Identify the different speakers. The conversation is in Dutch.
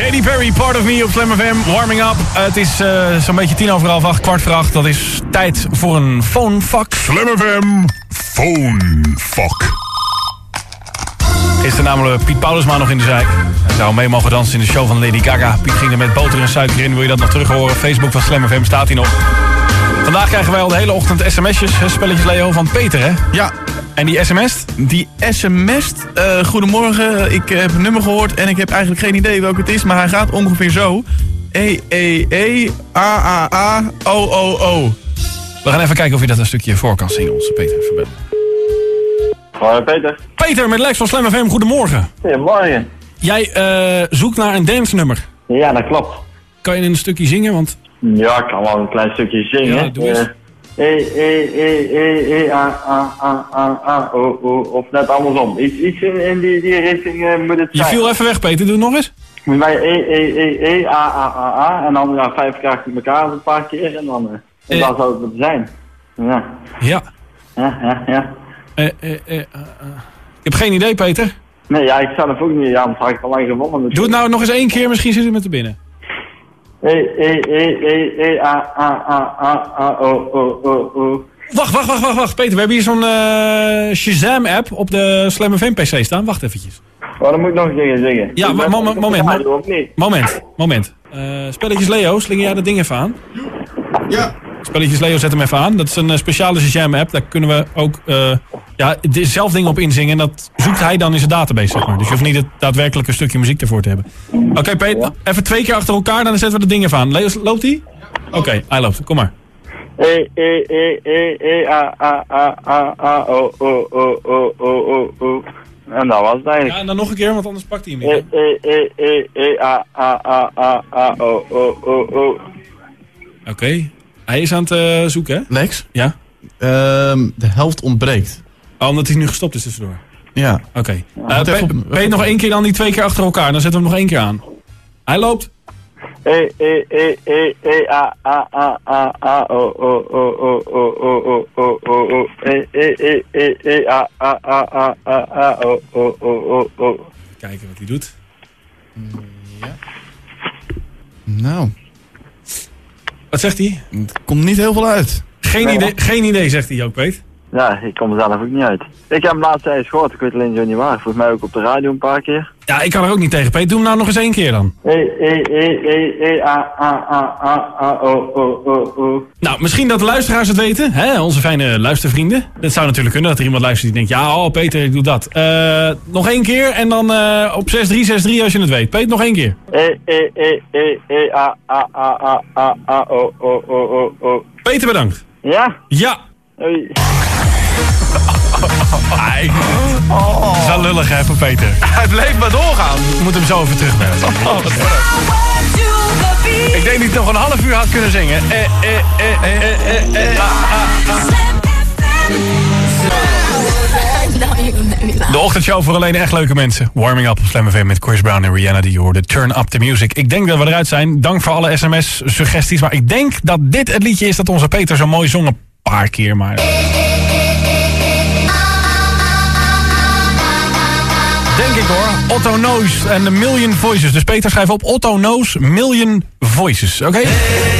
Speaker 1: Katy Perry, Part of Me op Slam FM, warming up. Het is uh, zo'n beetje tien over half acht, kwart voor acht. Dat is tijd voor een phonefuck.
Speaker 2: Slam FM, phonefuck.
Speaker 1: Is er namelijk Piet Paulusma nog in de zijk. Hij zou mee mogen dansen in de show van Lady Gaga. Piet ging er met boter en suiker in. Wil je dat nog terug horen? Facebook van Slam FM staat hij nog. Vandaag krijgen wij al de hele ochtend sms'jes. Spelletjes Leo van Peter, hè?
Speaker 3: Ja.
Speaker 1: En die sms?
Speaker 3: Die sms. Uh, goedemorgen, ik heb een nummer gehoord en ik heb eigenlijk geen idee welke het is, maar hij gaat ongeveer zo. E, E, E, A, A, A, O, O, O.
Speaker 1: We gaan even kijken of je dat een stukje voor kan zingen, onze Peter even bellen.
Speaker 4: Hoi Peter.
Speaker 1: Peter met Lex van Slam FM, goedemorgen.
Speaker 4: Goedemorgen.
Speaker 1: Jij uh, zoekt naar een dance nummer.
Speaker 4: Ja, dat klopt.
Speaker 1: Kan je een stukje zingen? Want...
Speaker 4: Ja, ik kan wel een klein stukje zingen.
Speaker 1: Ja, doe eens.
Speaker 4: Uh, E, E, E, E, E, A, A, A, A, A, O, O. Of net andersom. Iets, iets in, in die, die richting uh, moet het
Speaker 1: Je
Speaker 4: zijn.
Speaker 1: viel even weg, Peter. Doe het nog eens.
Speaker 4: Moet bij E, E, E, E, A, A, A, A. En dan ja, vijf keer achter elkaar een paar keer. En dan, uh, en
Speaker 1: Eh.
Speaker 4: dan zou het moeten zijn. Ja,
Speaker 1: Ja.
Speaker 4: ja, ja. ja.
Speaker 1: Eh, eh, eh, eh, eh. Ik heb geen idee, Peter.
Speaker 4: Nee, ja, ik zelf ook niet. Ja, anders had ik al lang gewonnen. Dus
Speaker 1: Doe het nou nog eens één keer. Misschien zit het met de binnen.
Speaker 4: E, E, E, E, E, A, A, A, A, A, O, O, O, O.
Speaker 1: Wacht, wacht, wacht, wacht, wacht. Peter, we hebben hier zo'n eh, Shazam-app op de Slam FM PC staan. Wacht eventjes.
Speaker 4: Oh, dan moet ik nog een keer zingen.
Speaker 1: Ja, mo- mo- moment, mo-? Moment, moment. Eh, spelletjes Leo, slinger jij dat ding even aan?
Speaker 3: Ja.
Speaker 1: Spelletjes Leo, zet hem even aan. Dat is een eh, speciale Shazam-app. Daar kunnen we ook eh, ja, de- zelf dingen op inzingen. En dat zoekt hij dan in zijn database, zeg maar. Dus je hoeft niet het daadwerkelijke stukje muziek ervoor te hebben. Oké, Peter, even twee keer achter elkaar. Dan zetten we de dingen even aan. Leo, loopt hij? Oké, hij loopt. Kom maar.
Speaker 4: E, E, E, E, E, A, A, A, A, A, O, O, O, O, O, O, O. En dat was het
Speaker 1: Ja,
Speaker 4: eigenlijk.
Speaker 1: en dan nog een keer, want anders pakt hij hem
Speaker 4: E,
Speaker 1: niet.
Speaker 4: E, E, E, E, A, A, A, A, A, O, O, O, O.
Speaker 1: Oké. Hij is aan het eh, zoeken, hè?
Speaker 3: Lex,
Speaker 1: Ja.
Speaker 3: ehm, de helft ontbreekt.
Speaker 1: Oh, omdat hij nu gestopt is tussendoor.
Speaker 3: Ja.
Speaker 1: Oké. Eh,
Speaker 3: even op-
Speaker 1: Peter, nog één keer dan die twee keer achter elkaar. Dan zetten we hem nog één keer aan. Hij loopt.
Speaker 4: E, E, E, E, E, A, A, A, A, A, O, O, O, O, O, O, O, O, O, O. E, E, E, E, E, A, A, A, A, A, A, O, O, O, O, O.
Speaker 1: Kijken wat hij doet.
Speaker 3: Nou,
Speaker 1: Wat zegt hij?
Speaker 3: het komt niet heel veel uit.
Speaker 1: Geen, idee, geen idee, zegt hij ook, Peet.
Speaker 4: Ja, ik kom er zelf ook niet uit. Ik heb hem laatst eens gehoord, ik weet alleen zo niet waar. Volgens mij ook op de radio een paar keer.
Speaker 1: Ja, ik kan er ook niet tegen, Peet. Doe hem nou nog eens één keer dan.
Speaker 4: E, E, E, E, E, A, A, A, A, A, O, O, O, O.
Speaker 1: Nou, misschien dat de luisteraars het weten. Hè? Onze fijne luistervrienden. Dat zou natuurlijk kunnen, dat er iemand luistert die denkt... Ja, oh, Peter, ik doe dat. Eh, nog één keer en dan eh, op 6363 als je het weet. Peet, nog één keer.
Speaker 4: E, E, E, E, E, A, A, A, A, A, A, O, O, O, O, O.
Speaker 1: Peter, bedankt.
Speaker 4: Ja?
Speaker 1: Ja.
Speaker 4: Hoi.
Speaker 1: Ai. Dat is wel lullig, hè, voor Peter.
Speaker 3: Hij bleef maar doorgaan.
Speaker 1: Ik moet hem zo even terugbellen. Ik denk dat hij nog een half uur had kunnen zingen. Eh, eh, eh, eh, eh, eh, ah, ah, ah. De ochtendshow voor alleen echt leuke mensen. Warming up op Slam FM met Chris Brown en Rihanna die je hoorde. Turn up the music. Ik denk dat we eruit zijn. Dank voor alle sms-suggesties. Maar ik denk dat dit het liedje is dat onze Peter zo mooi zong. Een paar keer maar. Denk ik hoor. Otto Knows en The Million Voices. Dus Peter schrijf op Otto Knows Million Voices. Oké?